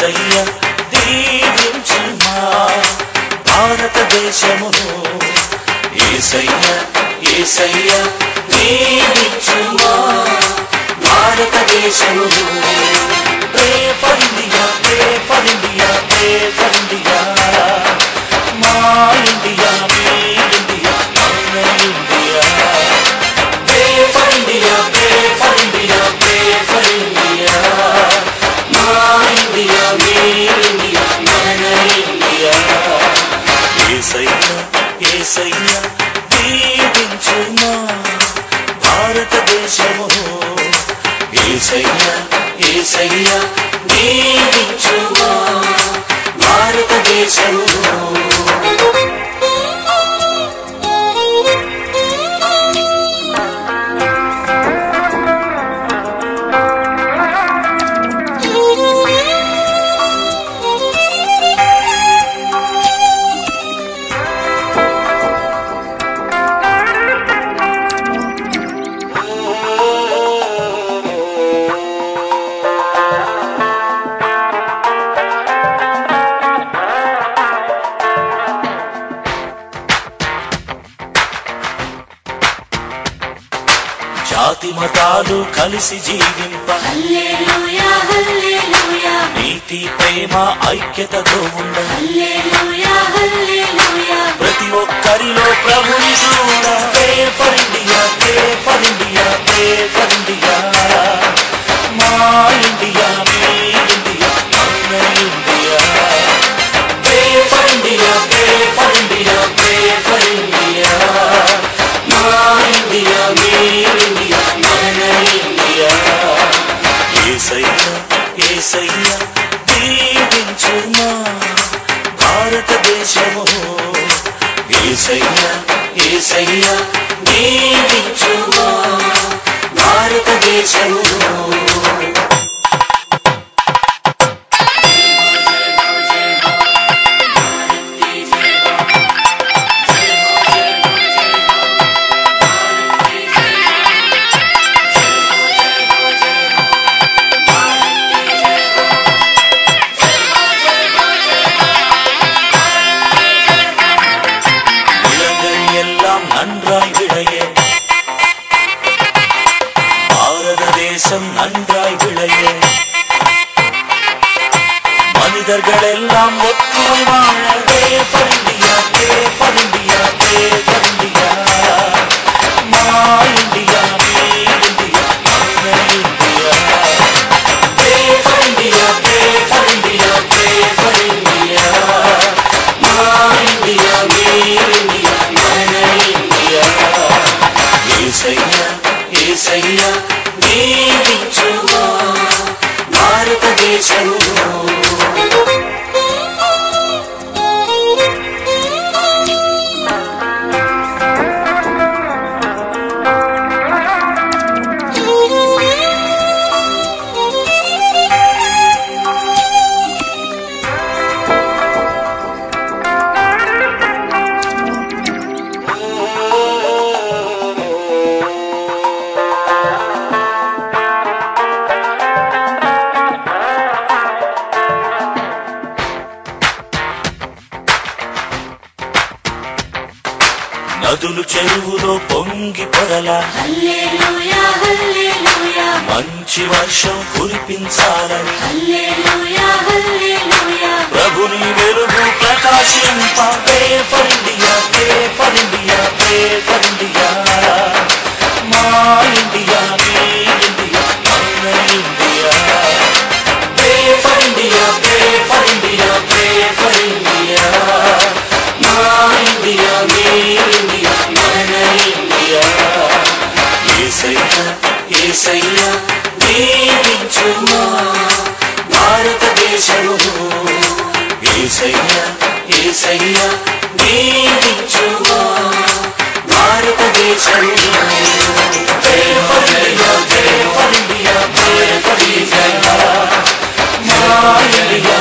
ఏసయ్య దీవించుమా. భారతదేశమును ఏసయ్య ఏసయ్య దీవించుమా. భారతదేశమును pray for India pray for India pray for Yesayya Yesayya దీవించుమా భారతదేశము జాతి మతాలు కలిసి జీవింప. నీతి ప్రేమ ఐక్యతతో ఉండ. ప్రతి ఒక్కరిలో ప్రభుని చూడ. Pray for India. భారతదేశము ఏసయ్య దీవించుమా భారతదేశము தேசம் நன்றாய் விளைய. மனிதர்கள் எல்லாம் ஒற்றுமை வாழ నదులు చెరువులో పొంగి పొరలా. మంచి వర్షం కురిపించాలని. ప్రభుని వెలుగు ప్రకాశింప. ఏసయ్యా దీవించుమా భారతదేశము ఏసయ్యా ఏసయ్యా దీవించుమా భారతదేశము జయ పల్లెయ జయ పల్లెయ జయ పల్లెయ మా ఎలియా